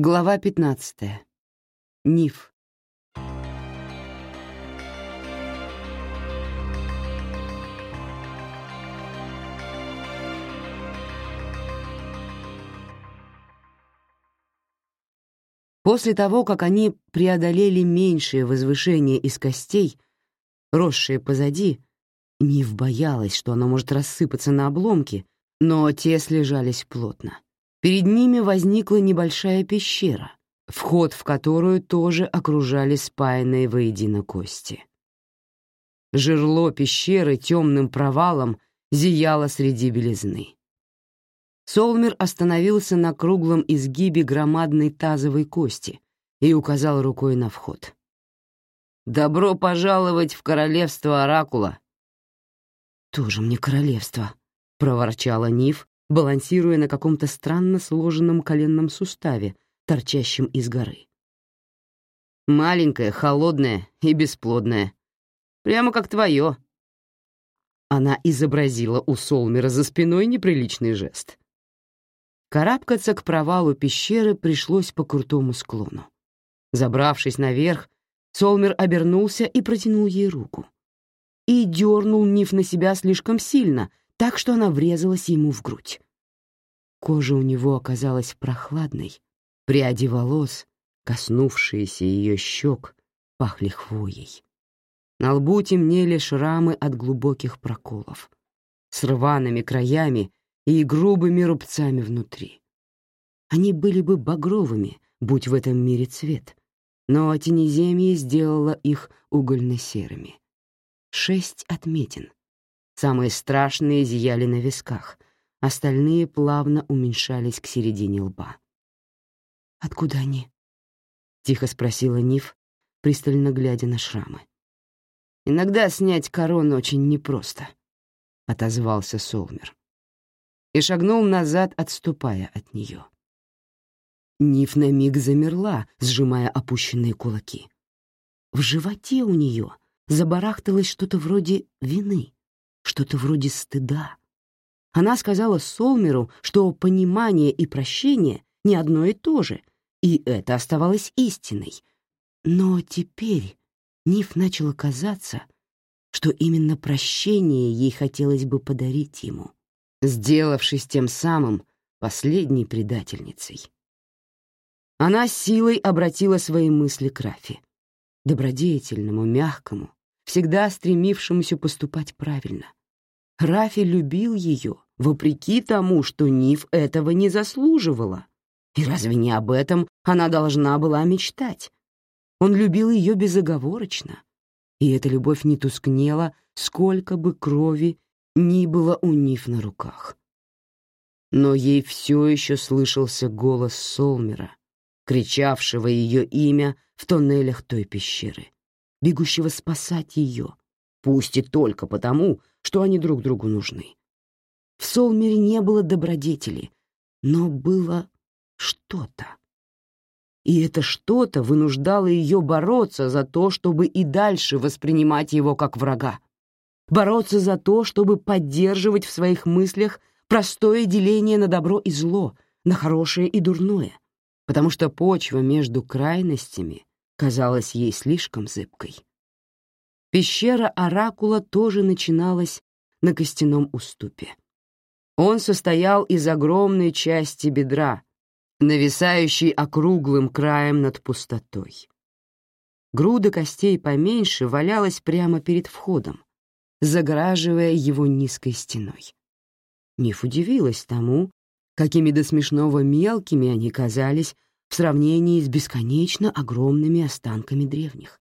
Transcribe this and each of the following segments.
Глава 15. Ниф. После того, как они преодолели меньшее возвышение из костей, росшее позади, Нив боялась, что оно может рассыпаться на обломки, но те слежались плотно. Перед ними возникла небольшая пещера, вход в которую тоже окружали спаянные воедино кости. Жерло пещеры темным провалом зияло среди белизны. Солмер остановился на круглом изгибе громадной тазовой кости и указал рукой на вход. «Добро пожаловать в королевство Оракула!» «Тоже мне королевство», — проворчала Ниф, балансируя на каком-то странно сложенном коленном суставе, торчащем из горы. «Маленькая, холодная и бесплодная. Прямо как твое». Она изобразила у Солмера за спиной неприличный жест. Карабкаться к провалу пещеры пришлось по крутому склону. Забравшись наверх, Солмер обернулся и протянул ей руку. И дернул Ниф на себя слишком сильно, так что она врезалась ему в грудь. Кожа у него оказалась прохладной, пряди волос, коснувшиеся ее щек, пахли хвоей. На лбу темнели шрамы от глубоких проколов, с рваными краями и грубыми рубцами внутри. Они были бы багровыми, будь в этом мире цвет, но тенеземье сделало их угольно-серыми. Шесть отметин, Самые страшные зияли на висках, остальные плавно уменьшались к середине лба. «Откуда они?» — тихо спросила Ниф, пристально глядя на шрамы. «Иногда снять корону очень непросто», — отозвался Солмер. И шагнул назад, отступая от нее. Ниф на миг замерла, сжимая опущенные кулаки. В животе у нее забарахталось что-то вроде вины что-то вроде стыда. Она сказала Солмеру, что понимание и прощение не одно и то же, и это оставалось истиной. Но теперь Ниф начало казаться, что именно прощение ей хотелось бы подарить ему, сделавшись тем самым последней предательницей. Она силой обратила свои мысли к Рафи, добродетельному, мягкому, всегда стремившемуся поступать правильно. Рафи любил ее, вопреки тому, что Ниф этого не заслуживала. И разве не об этом она должна была мечтать? Он любил ее безоговорочно, и эта любовь не тускнела, сколько бы крови ни было у Ниф на руках. Но ей все еще слышался голос Солмера, кричавшего ее имя в тоннелях той пещеры, бегущего спасать ее, пусть и только потому, что они друг другу нужны. В Солмере не было добродетели, но было что-то. И это что-то вынуждало ее бороться за то, чтобы и дальше воспринимать его как врага. Бороться за то, чтобы поддерживать в своих мыслях простое деление на добро и зло, на хорошее и дурное, потому что почва между крайностями казалась ей слишком зыбкой. Пещера Оракула тоже начиналась на костяном уступе. Он состоял из огромной части бедра, нависающей округлым краем над пустотой. Груда костей поменьше валялась прямо перед входом, загораживая его низкой стеной. Ниф удивилась тому, какими до смешного мелкими они казались в сравнении с бесконечно огромными останками древних.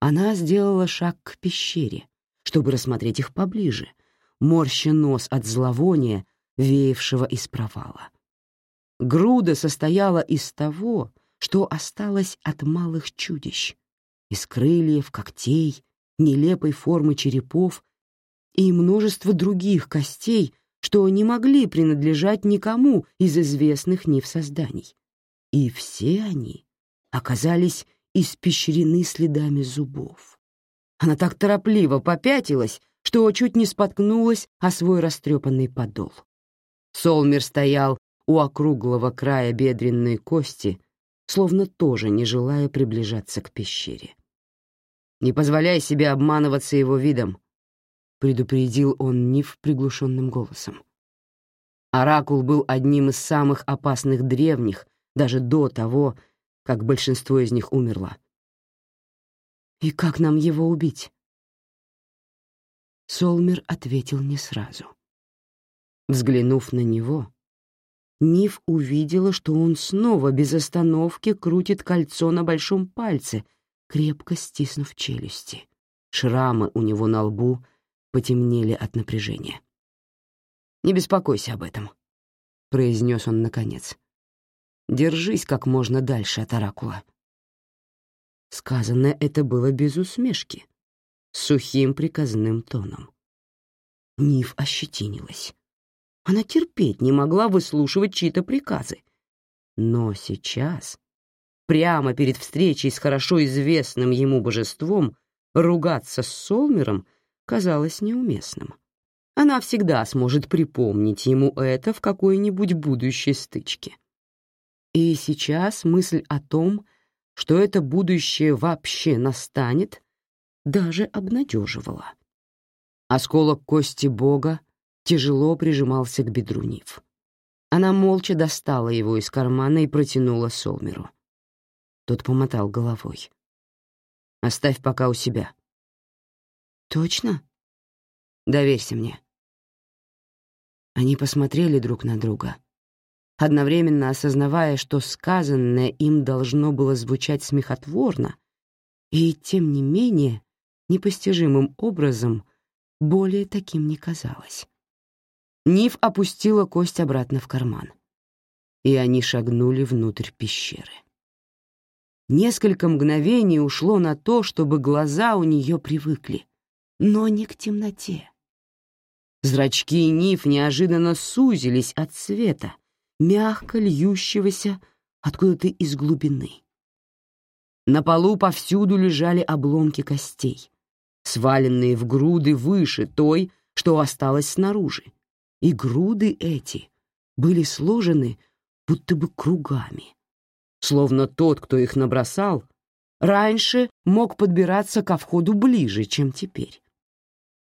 Она сделала шаг к пещере, чтобы рассмотреть их поближе, морща нос от зловония, веявшего из провала. Груда состояла из того, что осталось от малых чудищ, из крыльев, когтей, нелепой формы черепов и множества других костей, что не могли принадлежать никому из известных Нив созданий. И все они оказались испещрены следами зубов. Она так торопливо попятилась, что чуть не споткнулась о свой растрепанный подол. Солмер стоял у округлого края бедренной кости, словно тоже не желая приближаться к пещере. «Не позволяй себе обманываться его видом», — предупредил он Нив приглушенным голосом. Оракул был одним из самых опасных древних, даже до того, как большинство из них умерло. «И как нам его убить?» Солмер ответил не сразу. Взглянув на него, Ниф увидела, что он снова без остановки крутит кольцо на большом пальце, крепко стиснув челюсти. Шрамы у него на лбу потемнели от напряжения. «Не беспокойся об этом», — произнес он наконец. «Держись как можно дальше от оракула». Сказанное это было без усмешки, сухим приказным тоном. Ниф ощетинилась. Она терпеть не могла выслушивать чьи-то приказы. Но сейчас, прямо перед встречей с хорошо известным ему божеством, ругаться с Солмером казалось неуместным. Она всегда сможет припомнить ему это в какой-нибудь будущей стычке. И сейчас мысль о том, что это будущее вообще настанет, даже обнадеживала. Осколок кости Бога тяжело прижимался к бедру Нив. Она молча достала его из кармана и протянула Солмеру. Тот помотал головой. «Оставь пока у себя». «Точно?» «Доверься мне». Они посмотрели друг на друга, одновременно осознавая, что сказанное им должно было звучать смехотворно, и, тем не менее, непостижимым образом более таким не казалось. Нив опустила кость обратно в карман, и они шагнули внутрь пещеры. Несколько мгновений ушло на то, чтобы глаза у нее привыкли, но не к темноте. Зрачки Нив неожиданно сузились от света, мягко льющегося откуда-то из глубины. На полу повсюду лежали обломки костей, сваленные в груды выше той, что осталось снаружи и груды эти были сложены будто бы кругами, словно тот, кто их набросал, раньше мог подбираться ко входу ближе, чем теперь.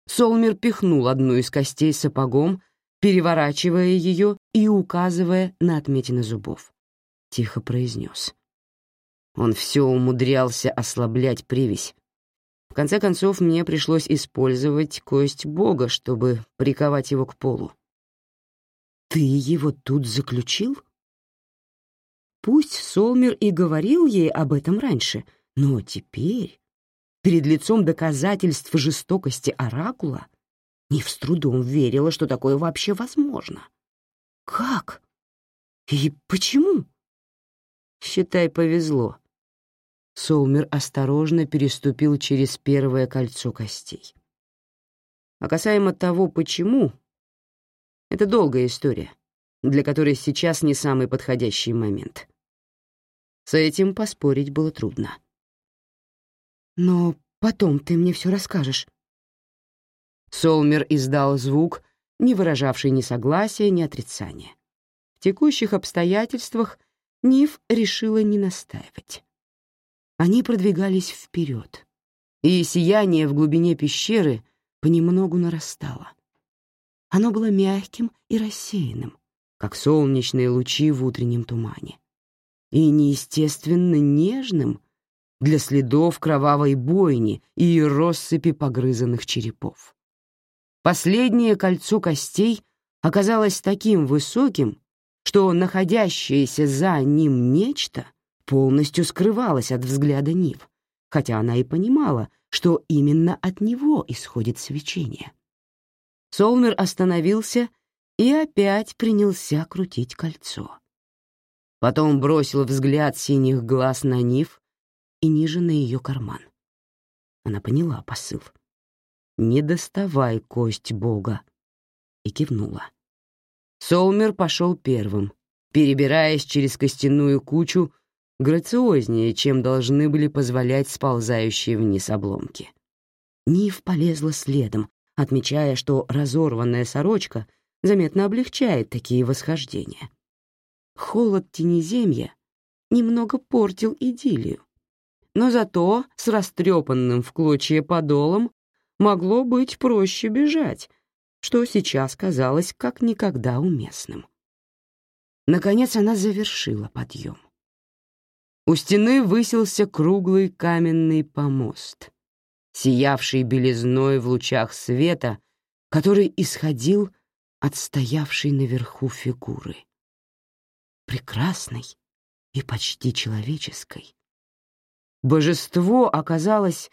Солмер пихнул одну из костей сапогом, переворачивая ее и указывая на отметины зубов. Тихо произнес. Он все умудрялся ослаблять привязь. В конце концов, мне пришлось использовать кость бога, чтобы приковать его к полу. Ты его тут заключил? Пусть Солмер и говорил ей об этом раньше, но теперь, перед лицом доказательств жестокости Оракула, Нив с трудом верила, что такое вообще возможно. Как? И почему? Считай, повезло. Солмер осторожно переступил через первое кольцо костей. А касаемо того, почему, это долгая история, для которой сейчас не самый подходящий момент. С этим поспорить было трудно. «Но потом ты мне все расскажешь». Солмер издал звук, не выражавший ни согласия, ни отрицания. В текущих обстоятельствах Ниф решила не настаивать. Они продвигались вперед, и сияние в глубине пещеры понемногу нарастало. Оно было мягким и рассеянным, как солнечные лучи в утреннем тумане, и неестественно нежным для следов кровавой бойни и россыпи погрызанных черепов. Последнее кольцо костей оказалось таким высоким, что находящееся за ним нечто полностью скрывалось от взгляда Нив, хотя она и понимала, что именно от него исходит свечение. Солмер остановился и опять принялся крутить кольцо. Потом бросил взгляд синих глаз на Нив и ниже на ее карман. Она поняла посыл. «Не доставай кость Бога», и кивнула. Солмер пошел первым, перебираясь через костяную кучу грациознее, чем должны были позволять сползающие вниз обломки. Нив полезла следом, отмечая, что разорванная сорочка заметно облегчает такие восхождения. Холод тенеземья немного портил идиллию, но зато с растрепанным в клочья подолом могло быть проще бежать, что сейчас казалось как никогда уместным. Наконец она завершила подъем. У стены высился круглый каменный помост, сиявший белизной в лучах света, который исходил от стоявшей наверху фигуры. Прекрасной и почти человеческой. Божество оказалось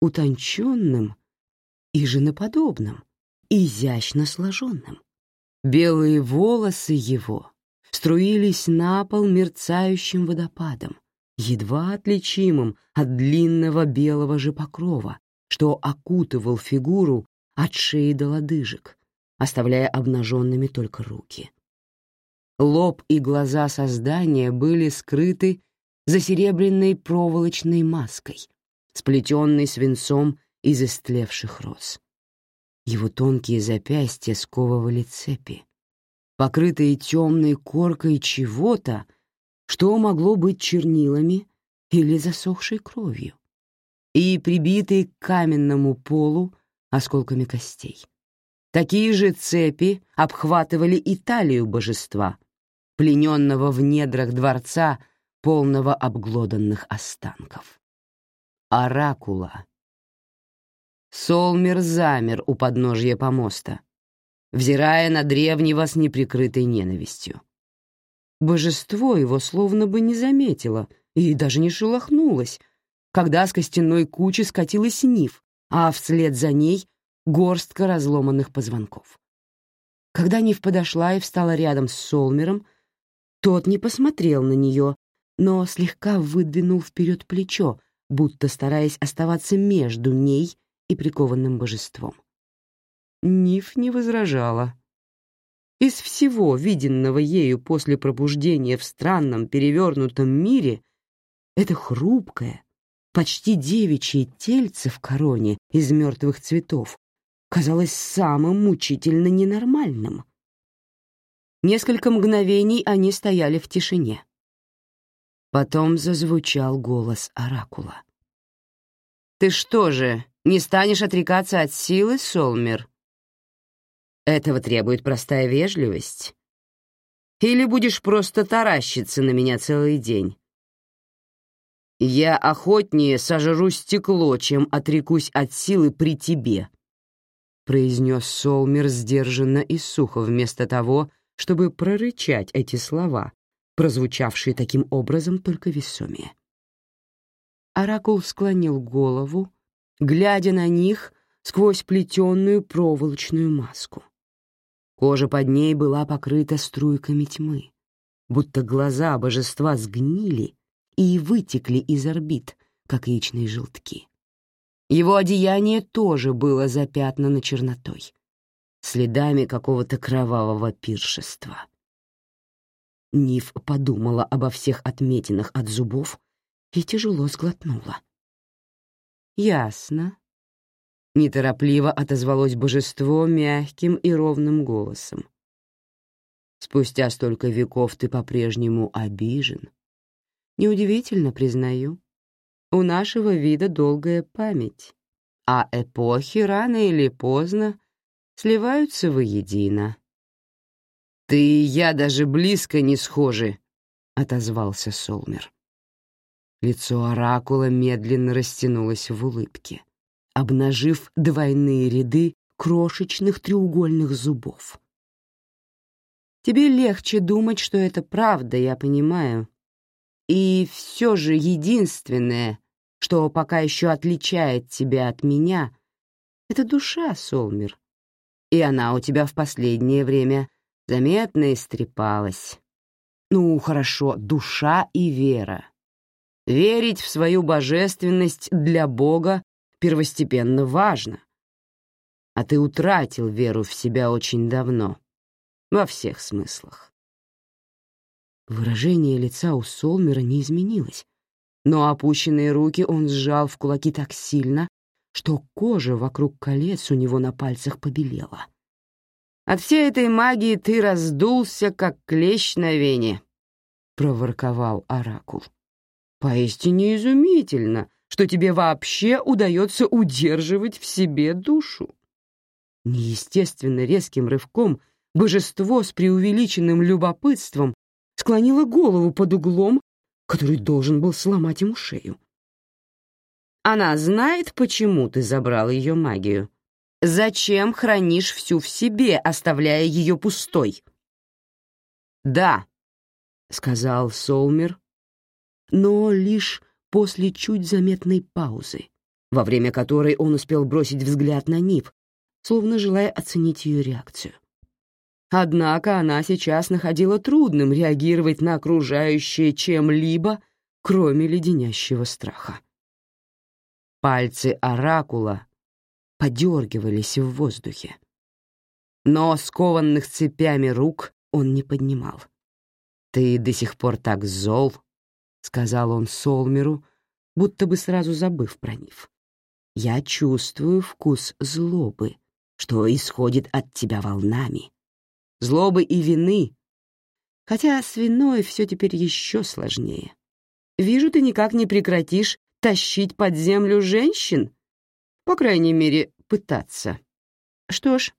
утонченным и женоподобным, изящно сложенным. Белые волосы его струились на пол мерцающим водопадом, едва отличимым от длинного белого же покрова, что окутывал фигуру от шеи до лодыжек, оставляя обнаженными только руки. Лоб и глаза создания были скрыты за серебряной проволочной маской, сплетенной свинцом из истлевших роз. Его тонкие запястья сковывали цепи, покрытые темной коркой чего-то, что могло быть чернилами или засохшей кровью, и прибитые к каменному полу осколками костей. Такие же цепи обхватывали и талию божества, плененного в недрах дворца, полного обглоданных останков. Оракула. Солмер замер у подножья помоста, взирая на древнего с неприкрытой ненавистью. Божество его словно бы не заметило и даже не шелохнулось, когда с костяной кучи скатилась нив, а вслед за ней горстка разломанных позвонков. Когда Нив подошла и встала рядом с Солмером, тот не посмотрел на нее, но слегка выдвинул вперед плечо, будто стараясь оставаться между ней и прикованным божеством. Ниф не возражала. Из всего виденного ею после пробуждения в странном перевернутом мире это хрупкое, почти девичье тельце в короне из мертвых цветов казалось самым мучительно ненормальным. Несколько мгновений они стояли в тишине. Потом зазвучал голос Оракула. «Ты что же, не станешь отрекаться от силы, Солмер?» «Этого требует простая вежливость. Или будешь просто таращиться на меня целый день?» «Я охотнее сожру стекло, чем отрекусь от силы при тебе», — произнес Солмер сдержанно и сухо вместо того, чтобы прорычать эти слова, прозвучавшие таким образом только весомее. Оракул склонил голову, глядя на них сквозь плетеную проволочную маску. Кожа под ней была покрыта струйками тьмы, будто глаза божества сгнили и вытекли из орбит, как яичные желтки. Его одеяние тоже было запятнано чернотой, следами какого-то кровавого пиршества. Ниф подумала обо всех отметинах от зубов и тяжело сглотнула. «Ясно». Неторопливо отозвалось божество мягким и ровным голосом. «Спустя столько веков ты по-прежнему обижен. Неудивительно, признаю. У нашего вида долгая память, а эпохи рано или поздно сливаются воедино. «Ты и я даже близко не схожи», — отозвался Солмер. Лицо оракула медленно растянулось в улыбке, обнажив двойные ряды крошечных треугольных зубов. «Тебе легче думать, что это правда, я понимаю. И все же единственное, что пока еще отличает тебя от меня, — это душа, Солмер и она у тебя в последнее время заметно истрепалась. Ну, хорошо, душа и вера. Верить в свою божественность для Бога первостепенно важно. А ты утратил веру в себя очень давно, во всех смыслах. Выражение лица у Солмера не изменилось, но опущенные руки он сжал в кулаки так сильно, что кожа вокруг колец у него на пальцах побелела. От всей этой магии ты раздулся, как клещ на вене, проворковал Оракул. «Поистине изумительно, что тебе вообще удается удерживать в себе душу». Неестественно резким рывком божество с преувеличенным любопытством склонило голову под углом, который должен был сломать ему шею. «Она знает, почему ты забрал ее магию. Зачем хранишь всю в себе, оставляя ее пустой?» «Да», — сказал Солмер, но лишь после чуть заметной паузы, во время которой он успел бросить взгляд на Нип, словно желая оценить ее реакцию. Однако она сейчас находила трудным реагировать на окружающее чем-либо, кроме леденящего страха. Пальцы оракула подергивались в воздухе. Но скованных цепями рук он не поднимал. «Ты до сих пор так зол», — сказал он Солмеру, будто бы сразу забыв про Нив. «Я чувствую вкус злобы, что исходит от тебя волнами. Злобы и вины. Хотя с виной все теперь еще сложнее. Вижу, ты никак не прекратишь тащить под землю женщин. По крайней мере, пытаться. Что ж,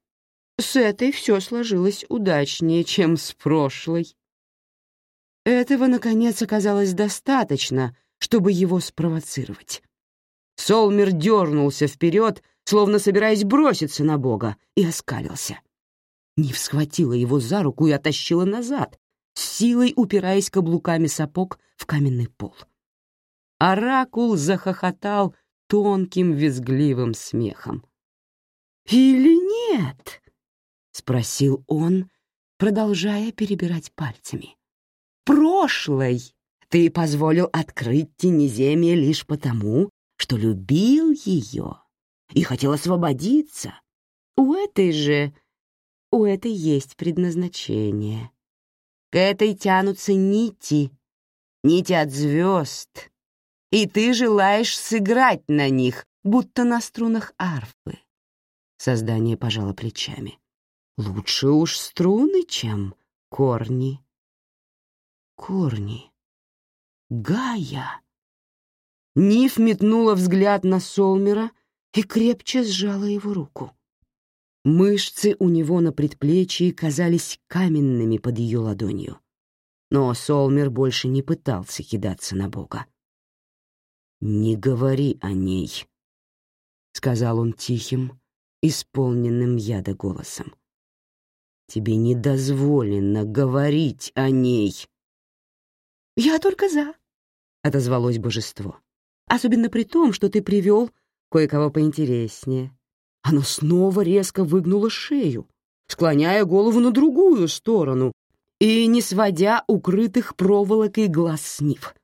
с этой все сложилось удачнее, чем с прошлой. Этого, наконец, оказалось достаточно, чтобы его спровоцировать. Солмер дернулся вперед, словно собираясь броситься на Бога, и оскалился. Нив схватила его за руку и оттащила назад, с силой упираясь каблуками сапог в каменный пол. Оракул захохотал тонким визгливым смехом. «Или нет?» — спросил он, продолжая перебирать пальцами прошлой ты позволил открыть Тенеземье лишь потому, что любил ее и хотел освободиться. У этой же, у этой есть предназначение. К этой тянутся нити, нити от звезд, и ты желаешь сыграть на них, будто на струнах арфы. Создание пожало плечами. Лучше уж струны, чем корни корни. Гая! Ниф метнула взгляд на Солмера и крепче сжала его руку. Мышцы у него на предплечье казались каменными под ее ладонью. Но Солмер больше не пытался кидаться на Бога. «Не говори о ней», — сказал он тихим, исполненным яда голосом. «Тебе не дозволено говорить о ней». «Я только за», — отозвалось божество. «Особенно при том, что ты привел кое-кого поинтереснее». Оно снова резко выгнуло шею, склоняя голову на другую сторону и не сводя укрытых проволокой глаз с нив.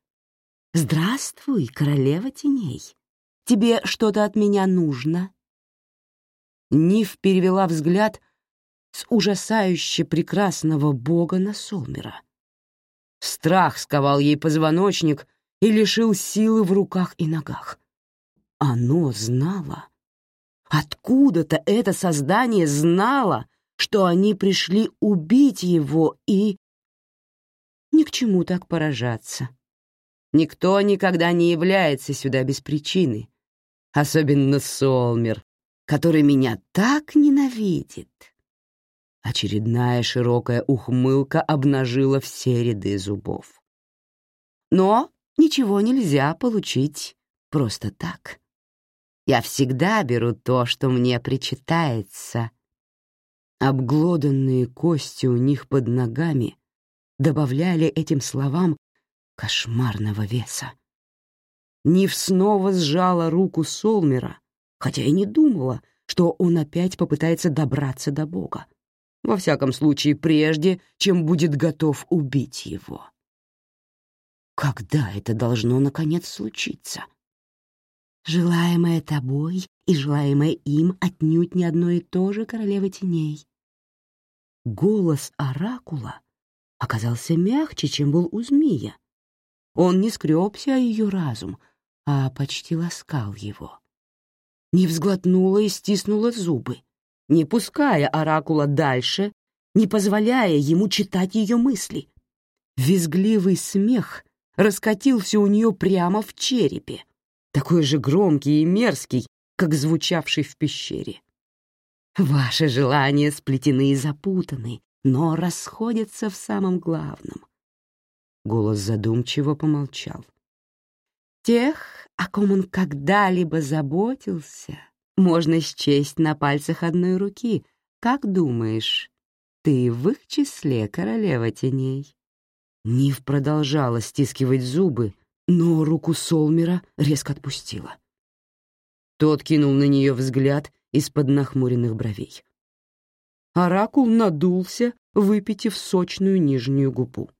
«Здравствуй, королева теней. Тебе что-то от меня нужно?» Нив перевела взгляд с ужасающе прекрасного бога на Солмера. Страх сковал ей позвоночник и лишил силы в руках и ногах. Оно знало. Откуда-то это создание знало, что они пришли убить его и... Ни к чему так поражаться. Никто никогда не является сюда без причины, особенно Солмер, который меня так ненавидит. Очередная широкая ухмылка обнажила все ряды зубов. Но ничего нельзя получить просто так. Я всегда беру то, что мне причитается. Обглоданные кости у них под ногами добавляли этим словам кошмарного веса. Нив снова сжала руку Солмера, хотя и не думала, что он опять попытается добраться до Бога. Во всяком случае, прежде, чем будет готов убить его. Когда это должно, наконец, случиться? Желаемое тобой и желаемое им отнюдь не одно и то же, королева теней. Голос оракула оказался мягче, чем был у змея. Он не скребся о ее разум, а почти ласкал его. Не взглотнула и стиснула зубы не пуская оракула дальше, не позволяя ему читать ее мысли. Визгливый смех раскатился у нее прямо в черепе, такой же громкий и мерзкий, как звучавший в пещере. Ваши желания сплетены и запутаны, но расходятся в самом главном. Голос задумчиво помолчал. Тех, о ком он когда-либо заботился, можно счесть на пальцах одной руки. Как думаешь, ты в их числе королева теней?» Нив продолжала стискивать зубы, но руку Солмера резко отпустила. Тот кинул на нее взгляд из-под нахмуренных бровей. Оракул надулся, выпитив сочную нижнюю губу.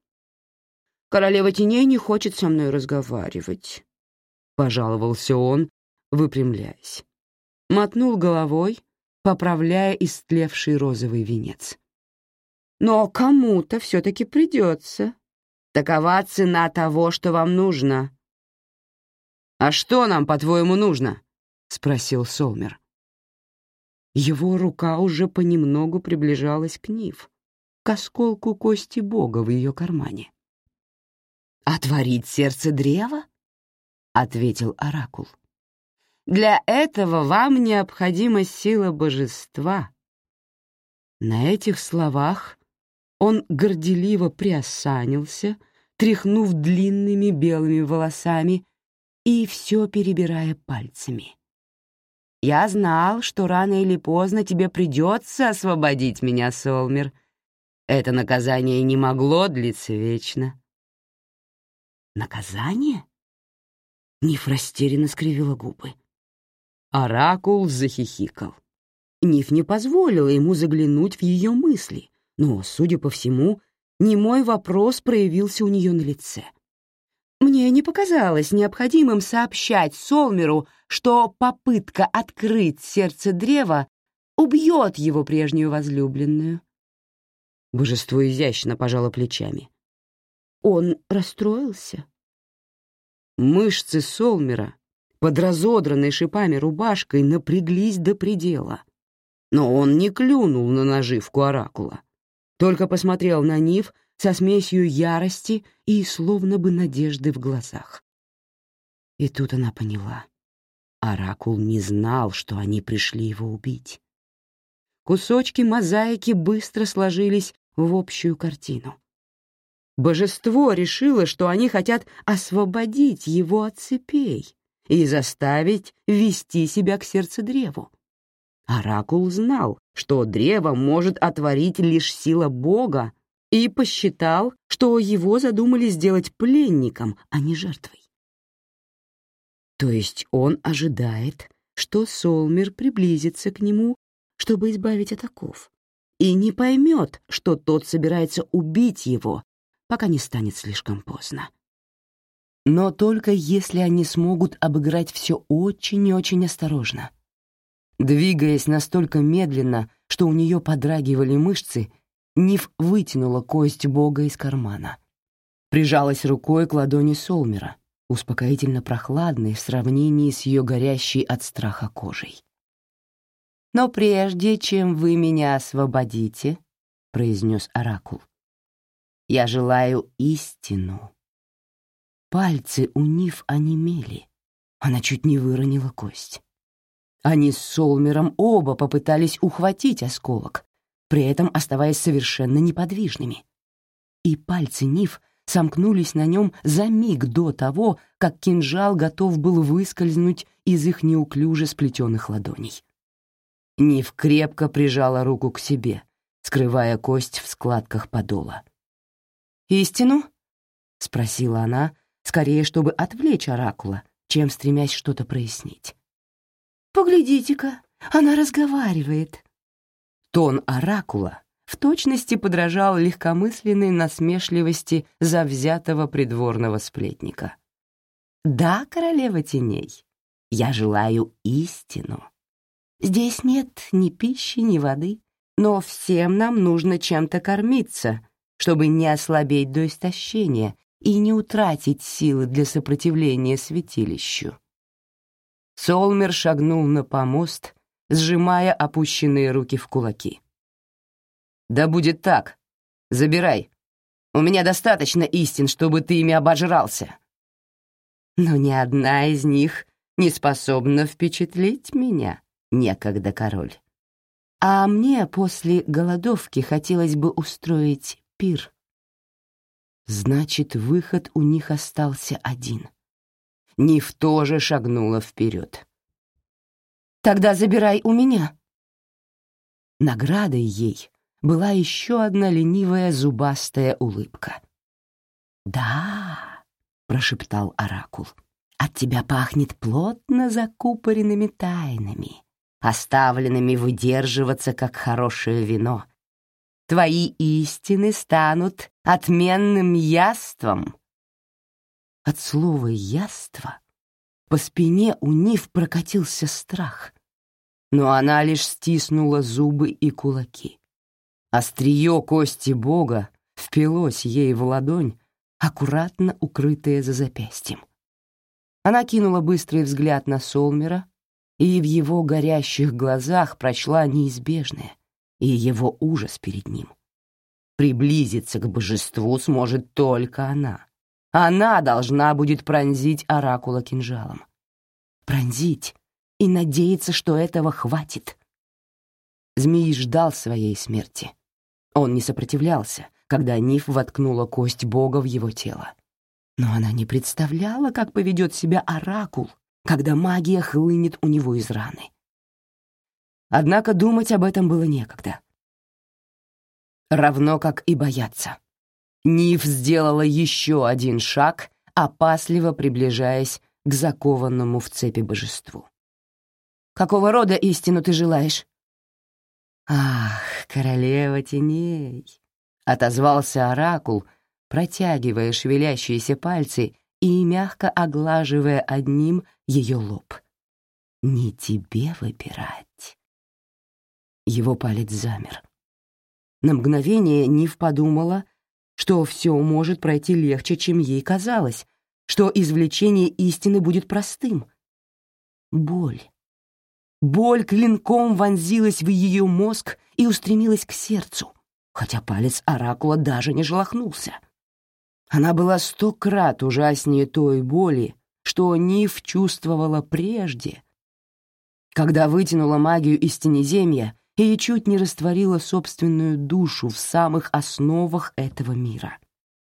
«Королева теней не хочет со мной разговаривать», — пожаловался он, выпрямляясь. Мотнул головой, поправляя истлевший розовый венец. «Но кому-то все-таки придется. Такова цена того, что вам нужно». «А что нам, по-твоему, нужно?» — спросил Солмер. Его рука уже понемногу приближалась к Нив, к осколку кости бога в ее кармане. «Отворить сердце древа?» — ответил Оракул. «Для этого вам необходима сила божества». На этих словах он горделиво приосанился, тряхнув длинными белыми волосами и все перебирая пальцами. «Я знал, что рано или поздно тебе придется освободить меня, Солмер. Это наказание не могло длиться вечно». «Наказание?» Ниф растерянно скривила губы. Оракул захихикал. Ниф не позволила ему заглянуть в ее мысли, но, судя по всему, немой вопрос проявился у нее на лице. Мне не показалось необходимым сообщать Солмеру, что попытка открыть сердце древа убьет его прежнюю возлюбленную. Божество изящно пожало плечами. Он расстроился. Мышцы Солмера, под разодранной шипами рубашкой, напряглись до предела. Но он не клюнул на наживку оракула, только посмотрел на Нив со смесью ярости и словно бы надежды в глазах. И тут она поняла. Оракул не знал, что они пришли его убить. Кусочки мозаики быстро сложились в общую картину. Божество решило, что они хотят освободить его от цепей и заставить вести себя к сердцу древу. Оракул знал, что древо может отворить лишь сила Бога, и посчитал, что его задумали сделать пленником, а не жертвой. То есть он ожидает, что Солмер приблизится к нему, чтобы избавить от оков, и не поймет, что тот собирается убить его, пока не станет слишком поздно. Но только если они смогут обыграть все очень и очень осторожно. Двигаясь настолько медленно, что у нее подрагивали мышцы, Ниф вытянула кость бога из кармана. Прижалась рукой к ладони Солмера, успокоительно прохладной в сравнении с ее горящей от страха кожей. «Но прежде чем вы меня освободите», — произнес Оракул, — «я желаю истину». Пальцы у Ниф онемели. Она чуть не выронила кость. Они с Солмером оба попытались ухватить осколок, при этом оставаясь совершенно неподвижными. И пальцы Ниф сомкнулись на нем за миг до того, как кинжал готов был выскользнуть из их неуклюже сплетенных ладоней. Ниф крепко прижала руку к себе, скрывая кость в складках подола. «Истину?» — спросила она, скорее, чтобы отвлечь оракула, чем стремясь что-то прояснить. «Поглядите-ка, она разговаривает», Тон оракула в точности подражал легкомысленной насмешливости завзятого придворного сплетника. «Да, королева теней, я желаю истину. Здесь нет ни пищи, ни воды, но всем нам нужно чем-то кормиться, чтобы не ослабеть до истощения и не утратить силы для сопротивления святилищу». Солмер шагнул на помост, сжимая опущенные руки в кулаки. «Да будет так. Забирай», У меня достаточно истин, чтобы ты ими обожрался. Но ни одна из них не способна впечатлить меня, некогда король. А мне после голодовки хотелось бы устроить пир. Значит, выход у них остался один. Ниф тоже шагнула вперед. «Тогда забирай у меня». Наградой ей была еще одна ленивая зубастая улыбка. «Да», — прошептал Оракул, — «от тебя пахнет плотно закупоренными тайнами, оставленными выдерживаться как хорошее вино. Твои истины станут отменным яством». От слова «яство» по спине у Нив прокатился страх, но она лишь стиснула зубы и кулаки. Острие кости бога впилось ей в ладонь, аккуратно укрытая за запястьем. Она кинула быстрый взгляд на Солмера, и в его горящих глазах прочла неизбежное и его ужас перед ним. Приблизиться к божеству сможет только она. Она должна будет пронзить оракула кинжалом. Пронзить и надеяться, что этого хватит. Змей ждал своей смерти. Он не сопротивлялся, когда Ниф воткнула кость бога в его тело. Но она не представляла, как поведет себя оракул, когда магия хлынет у него из раны. Однако думать об этом было некогда. Равно как и бояться. Ниф сделала еще один шаг, опасливо приближаясь к закованному в цепи божеству. «Какого рода истину ты желаешь?» «Ах, королева теней!» — отозвался оракул, протягивая шевелящиеся пальцы и мягко оглаживая одним ее лоб. «Не тебе выбирать». Его палец замер. На мгновение Нив подумала, что все может пройти легче, чем ей казалось, что извлечение истины будет простым. Боль. Боль клинком вонзилась в ее мозг и устремилась к сердцу, хотя палец оракула даже не желохнулся. Она была сто крат ужаснее той боли, что Ниф чувствовала прежде, когда вытянула магию из тенеземья и чуть не растворила собственную душу в самых основах этого мира.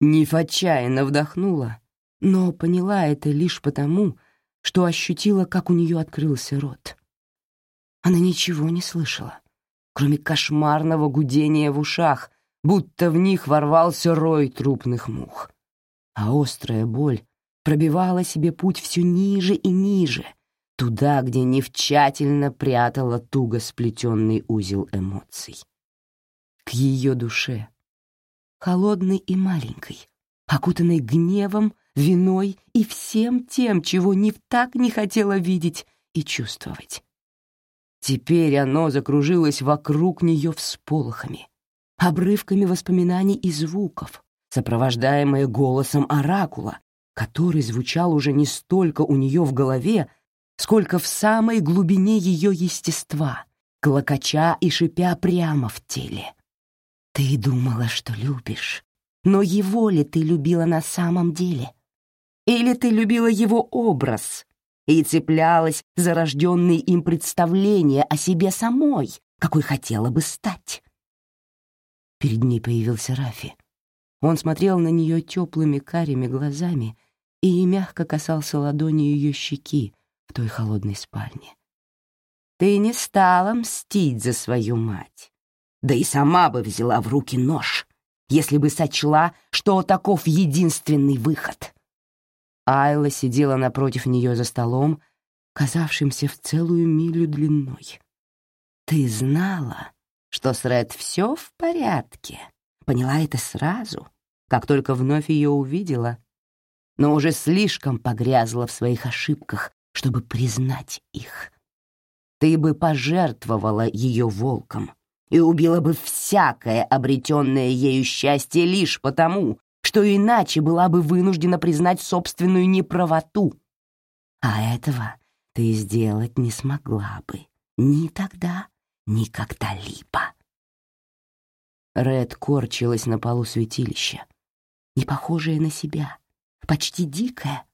Ниф отчаянно вдохнула, но поняла это лишь потому, что ощутила, как у нее открылся рот. Она ничего не слышала, кроме кошмарного гудения в ушах, будто в них ворвался рой трупных мух. А острая боль пробивала себе путь все ниже и ниже — туда, где Нив тщательно прятала туго сплетенный узел эмоций. К ее душе, холодной и маленькой, окутанной гневом, виной и всем тем, чего Нив так не хотела видеть и чувствовать. Теперь оно закружилось вокруг нее всполохами, обрывками воспоминаний и звуков, сопровождаемое голосом оракула, который звучал уже не столько у нее в голове, сколько в самой глубине ее естества, клокоча и шипя прямо в теле. Ты думала, что любишь, но его ли ты любила на самом деле? Или ты любила его образ и цеплялась за рожденные им представления о себе самой, какой хотела бы стать? Перед ней появился Рафи. Он смотрел на нее теплыми карими глазами и мягко касался ладонью ее щеки, в той холодной спальне. Ты не стала мстить за свою мать. Да и сама бы взяла в руки нож, если бы сочла, что таков единственный выход. Айла сидела напротив нее за столом, казавшимся в целую милю длиной. Ты знала, что с Ред все в порядке. Поняла это сразу, как только вновь ее увидела, но уже слишком погрязла в своих ошибках, чтобы признать их. Ты бы пожертвовала ее волком и убила бы всякое обретенное ею счастье лишь потому, что иначе была бы вынуждена признать собственную неправоту. А этого ты сделать не смогла бы ни тогда, ни когда-либо. Ред корчилась на полу святилища, не похожее на себя, почти дикое.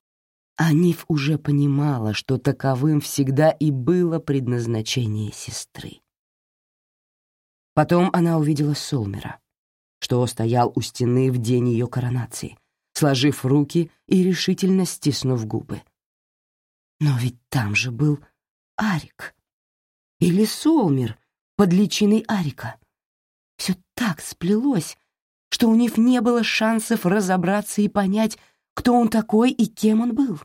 А Ниф уже понимала, что таковым всегда и было предназначение сестры. Потом она увидела Солмера, что стоял у стены в день ее коронации, сложив руки и решительно стиснув губы. Но ведь там же был Арик. Или Солмер под личиной Арика. Все так сплелось, что у них не было шансов разобраться и понять, кто он такой и кем он был.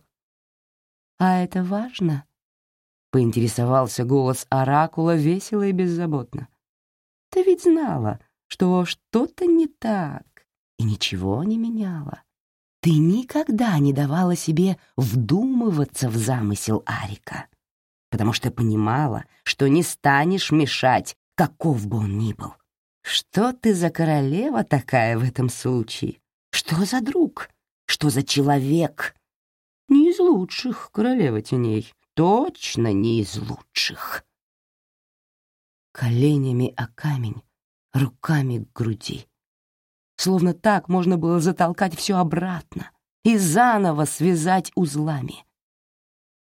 «А это важно?» — поинтересовался голос Оракула весело и беззаботно. «Ты ведь знала, что что-то не так, и ничего не меняла. Ты никогда не давала себе вдумываться в замысел Арика, потому что понимала, что не станешь мешать, каков бы он ни был. Что ты за королева такая в этом случае? Что за друг? Что за человек? Не из лучших, королева теней. Точно не из лучших. Коленями о камень, руками к груди. Словно так можно было затолкать все обратно и заново связать узлами.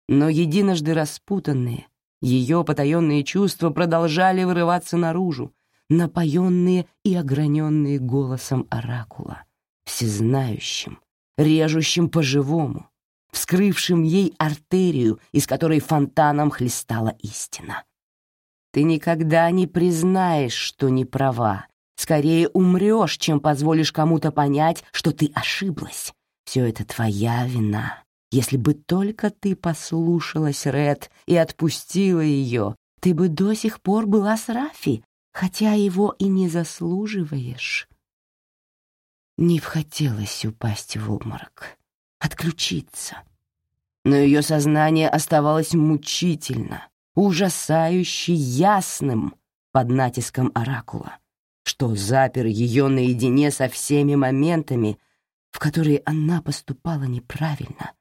Но единожды распутанные, ее потаенные чувства продолжали вырываться наружу, напоенные и ограненные голосом оракула, всезнающим, режущим по-живому, вскрывшим ей артерию, из которой фонтаном хлестала истина. Ты никогда не признаешь, что не права, Скорее умрешь, чем позволишь кому-то понять, что ты ошиблась. Все это твоя вина. Если бы только ты послушалась Ред и отпустила ее, ты бы до сих пор была с Рафи, хотя его и не заслуживаешь. Не вхотелось упасть в обморок, отключиться. Но ее сознание оставалось мучительно, ужасающе ясным под натиском оракула что запер ее наедине со всеми моментами, в которые она поступала неправильно,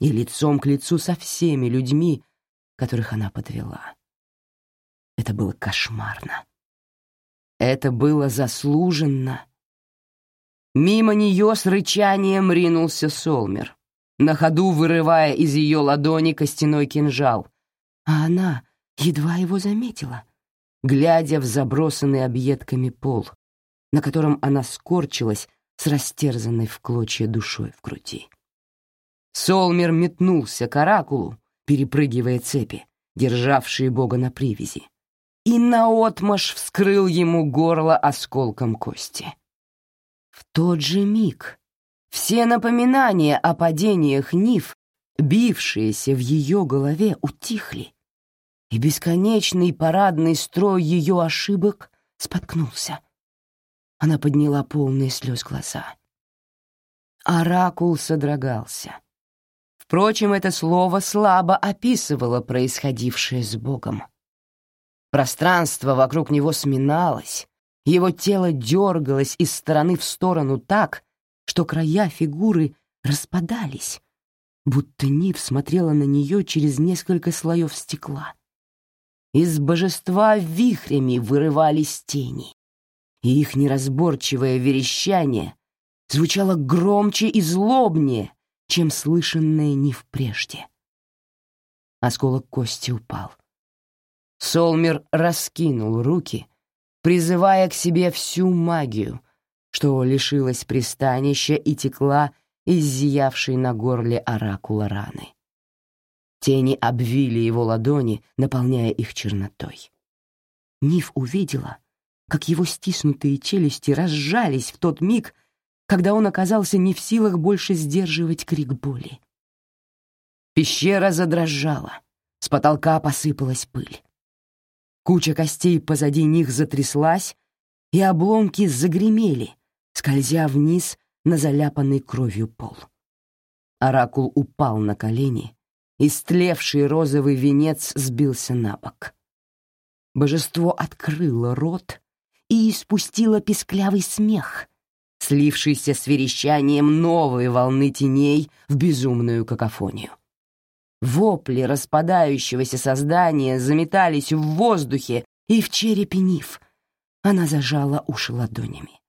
и лицом к лицу со всеми людьми, которых она подвела. Это было кошмарно. Это было заслуженно. Мимо нее с рычанием ринулся Солмер, на ходу вырывая из ее ладони костяной кинжал, а она едва его заметила — глядя в забросанный объедками пол, на котором она скорчилась с растерзанной в клочья душой в груди. Солмер метнулся к оракулу, перепрыгивая цепи, державшие бога на привязи, и наотмашь вскрыл ему горло осколком кости. В тот же миг все напоминания о падениях Ниф, бившиеся в ее голове, утихли, и бесконечный парадный строй ее ошибок споткнулся. Она подняла полные слез глаза. Оракул содрогался. Впрочем, это слово слабо описывало происходившее с Богом. Пространство вокруг него сминалось, его тело дергалось из стороны в сторону так, что края фигуры распадались, будто Нив смотрела на нее через несколько слоев стекла. Из божества вихрями вырывались тени, и их неразборчивое верещание звучало громче и злобнее, чем слышанное не в прежде. Осколок кости упал. Солмер раскинул руки, призывая к себе всю магию, что лишилась пристанища и текла из зиявшей на горле оракула раны. Тени обвили его ладони, наполняя их чернотой. Ниф увидела, как его стиснутые челюсти разжались в тот миг, когда он оказался не в силах больше сдерживать крик боли. Пещера задрожала, с потолка посыпалась пыль. Куча костей позади них затряслась, и обломки загремели, скользя вниз на заляпанный кровью пол. Оракул упал на колени, Истлевший розовый венец сбился на бок. Божество открыло рот и испустило писклявый смех, слившийся с верещанием новой волны теней в безумную какофонию. Вопли распадающегося создания заметались в воздухе и в черепе Ниф. Она зажала уши ладонями.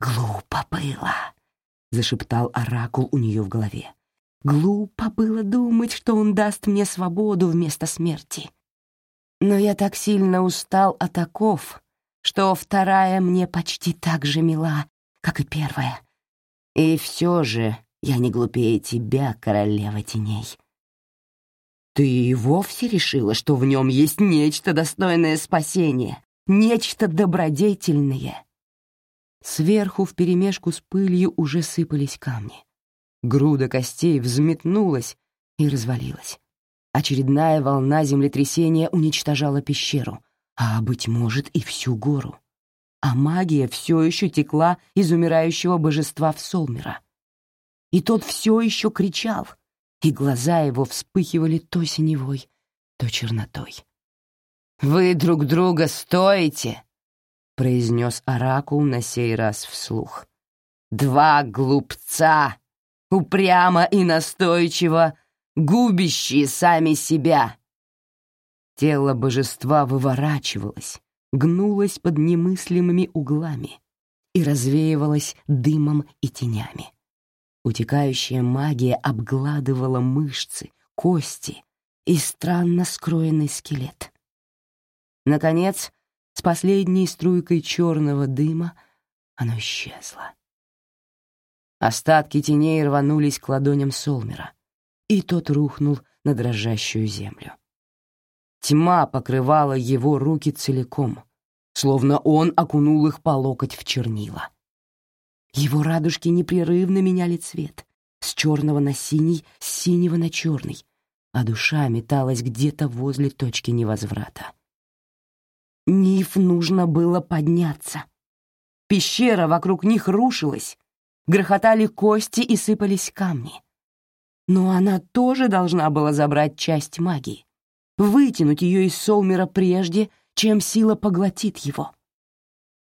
«Глупо было», — зашептал оракул у нее в голове. «Глупо было думать, что он даст мне свободу вместо смерти. Но я так сильно устал от оков, что вторая мне почти так же мила, как и первая. И все же я не глупее тебя, королева теней». «Ты и вовсе решила, что в нем есть нечто достойное спасения, нечто добродетельное?» Сверху вперемешку с пылью уже сыпались камни. Груда костей взметнулась и развалилась. Очередная волна землетрясения уничтожала пещеру, а, быть может, и всю гору. А магия все еще текла из умирающего божества в Солмера. И тот все еще кричал, и глаза его вспыхивали то синевой, то чернотой. «Вы друг друга стоите!» произнес оракул на сей раз вслух. «Два глупца, упрямо и настойчиво, губящие сами себя!» Тело божества выворачивалось, гнулось под немыслимыми углами и развеивалось дымом и тенями. Утекающая магия обгладывала мышцы, кости и странно скроенный скелет. Наконец, с последней струйкой черного дыма оно исчезло. Остатки теней рванулись к ладоням Солмера, и тот рухнул на дрожащую землю. Тьма покрывала его руки целиком, словно он окунул их по локоть в чернила. Его радужки непрерывно меняли цвет, с черного на синий, с синего на черный, а душа металась где-то возле точки невозврата. Ниф нужно было подняться. Пещера вокруг них рушилась, грохотали кости и сыпались камни. Но она тоже должна была забрать часть магии, вытянуть ее из Солмера прежде, чем сила поглотит его.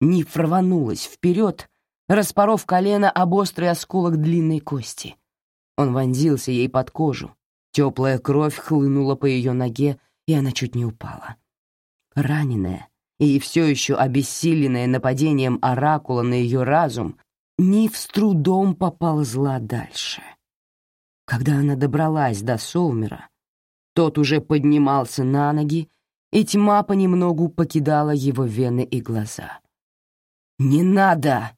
Ниф рванулась вперед, распоров колено об острый осколок длинной кости. Он вонзился ей под кожу, теплая кровь хлынула по ее ноге, и она чуть не упала. Раненая и все еще обессиленная нападением оракула на ее разум, Нив с трудом поползла дальше. Когда она добралась до Солмера, тот уже поднимался на ноги, и тьма понемногу покидала его вены и глаза. «Не надо!» —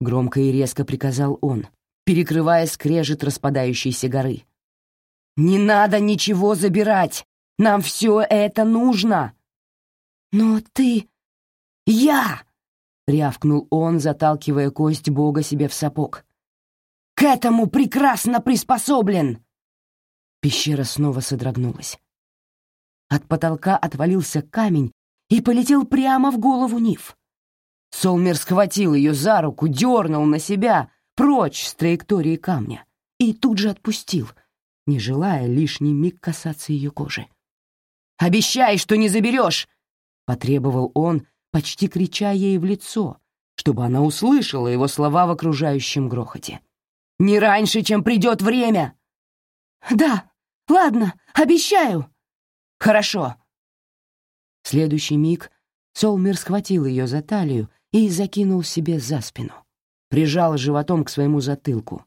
громко и резко приказал он, перекрывая скрежет распадающейся горы. «Не надо ничего забирать! Нам все это нужно!» «Но ты... я!» — рявкнул он, заталкивая кость бога себе в сапог. «К этому прекрасно приспособлен!» Пещера снова содрогнулась. От потолка отвалился камень и полетел прямо в голову Нив. Солмер схватил ее за руку, дернул на себя, прочь с траектории камня, и тут же отпустил, не желая лишний миг касаться ее кожи. «Обещай, что не заберешь!» Потребовал он, почти крича ей в лицо, чтобы она услышала его слова в окружающем грохоте. «Не раньше, чем придет время!» «Да, ладно, обещаю!» «Хорошо!» В следующий миг Солмер схватил ее за талию и закинул себе за спину. Прижал животом к своему затылку.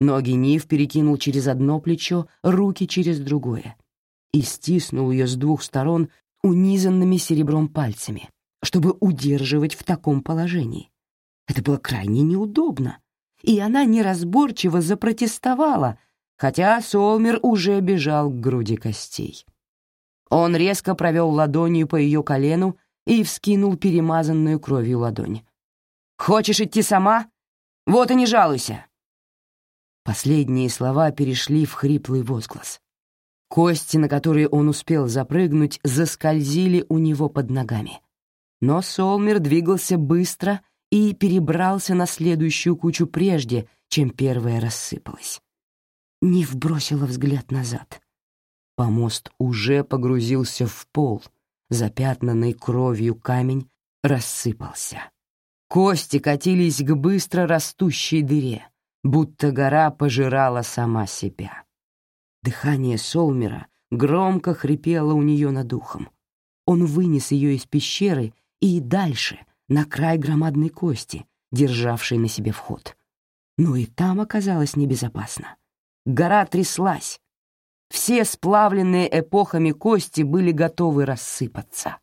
Ноги Нив перекинул через одно плечо, руки через другое. И стиснул ее с двух сторон унизанными серебром пальцами, чтобы удерживать в таком положении. Это было крайне неудобно, и она неразборчиво запротестовала, хотя Солмер уже бежал к груди костей. Он резко провел ладонью по ее колену и вскинул перемазанную кровью ладонь. «Хочешь идти сама? Вот и не жалуйся!» Последние слова перешли в хриплый возглас. Кости, на которые он успел запрыгнуть, заскользили у него под ногами. Но Солмер двигался быстро и перебрался на следующую кучу прежде, чем первая рассыпалась. Нив бросила взгляд назад. Помост уже погрузился в пол, запятнанный кровью камень рассыпался. Кости катились к быстро растущей дыре, будто гора пожирала сама себя. Дыхание Солмера громко хрипело у нее над ухом. Он вынес ее из пещеры и дальше, на край громадной кости, державшей на себе вход. Но и там оказалось небезопасно. Гора тряслась. Все сплавленные эпохами кости были готовы рассыпаться.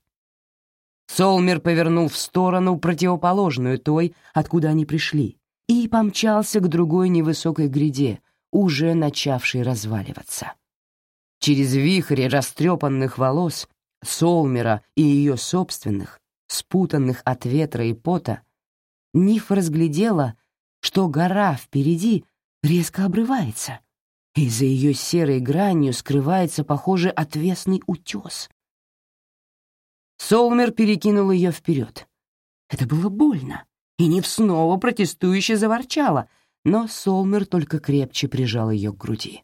Солмер повернул в сторону, противоположную той, откуда они пришли, и помчался к другой невысокой гряде, уже начавшей разваливаться. Через вихри растрепанных волос Солмера и ее собственных, спутанных от ветра и пота, Ниф разглядела, что гора впереди резко обрывается, и за ее серой гранью скрывается, похоже, отвесный утес. Солмер перекинул ее вперед. Это было больно, и Ниф снова протестующе заворчала, но Солмер только крепче прижал ее к груди.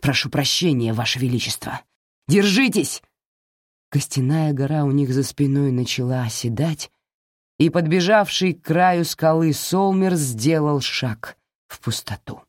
«Прошу прощения, Ваше Величество! Держитесь!» Костяная гора у них за спиной начала оседать, и подбежавший к краю скалы Солмер сделал шаг в пустоту.